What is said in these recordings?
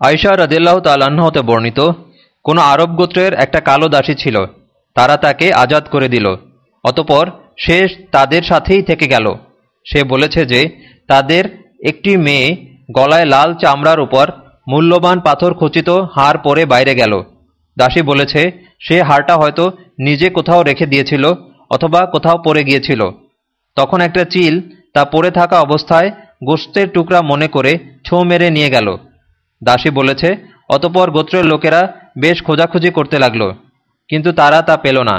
আয়সা রদিল্লাহ তাল্লাহ্ন হতে বর্ণিত, কোনো আরব গোত্রের একটা কালো দাসী ছিল, তারা তাকে আজাদ করে দিল। অতপর সে তাদের সাথেই থেকে গেল। সে বলেছে যে, তাদের একটি মেয়ে গলায় লাল চামড়ার উপর মূল্যবান পাথর খচিত হাড় পরে বাইরে গেল। দাসী বলেছে, সে হাড়টা হয়তো নিজে কোথাও রেখে দিয়েছিল অথবা কোথাও পড়ে গিয়েছিল। তখন একটা চিল তা পড়ে থাকা অবস্থায় গোস্তের টুকরা মনে করে ছো মেরে নিয়ে গেল। দাসী বলেছে, অতপর গোত্রের লোকেরা বেশ খোঁজাখুঁজি করতে লাগল, কিন্তু তারা তা পেল না।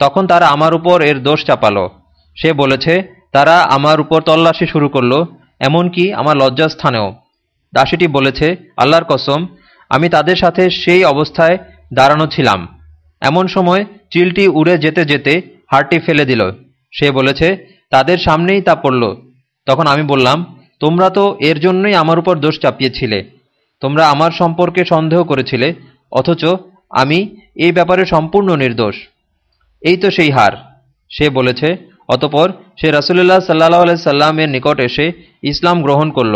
তখন তারা আমার উপর এর দোষ চাপালো। সে বলেছে, তারা আমার উপর তল্লাশি শুরু করল, এমনকি আমার লজ্জাস্থানেও। দাসীটি বলেছে, আল্লাহর কসম, আমি তাদের সাথে সেই অবস্থায় দাঁড়ানো ছিলাম। এমন সময় চিলটি উড়ে যেতে যেতে হাড়টি ফেলে দিল। সে বলেছে, তাদের সামনেই তা পড়ল। তখন আমি বললাম, তোমরা তো এর জন্যই আমার উপর দোষ চাপিয়েছিলে। তোমরা আমার সম্পর্কে সন্দেহ করেছিলে, অথচ আমি এই ব্যাপারে সম্পূর্ণ নির্দোষ। এই তো সেই হার, সে বলেছে। অতপর সে রাসুলুল্লাহ সাল্লাহ সাল্লামের নিকট এসে ইসলাম গ্রহণ করল।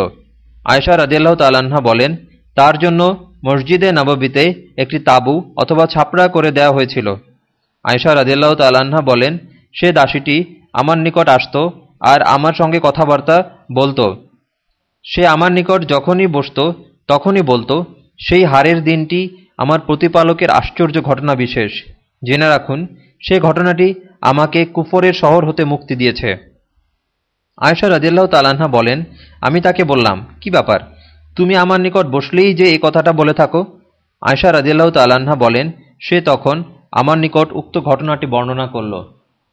আয়সা রাজিয়াল্লাহ তাল্লাহা বলেন, তার জন্য মসজিদে নববীতে একটি তাবু অথবা ছাপড়া করে দেওয়া হয়েছিল। আয়সা রাজিয়াল্লাহ তাল্লাহা বলেন, সে দাসীটি আমার নিকট আসত আর আমার সঙ্গে কথাবার্তা বলতো। সে আমার নিকট যখনই বসত তখনই বলতো, সেই হারের দিনটি আমার প্রতিপালকের আশ্চর্য ঘটনা বিশেষ। জেনে রাখুন, সে ঘটনাটি আমাকে কুফরের শহর হতে মুক্তি দিয়েছে। আয়সা রাজিয়াল্লাহ তালাহা বলেন, আমি তাকে বললাম, কি ব্যাপার? তুমি আমার নিকট বসলেই যে এই কথাটা বলে থাকো? আয়সা রাজিয়াল্লাহ তালাহা বলেন, সে তখন আমার নিকট উক্ত ঘটনাটি বর্ণনা করল।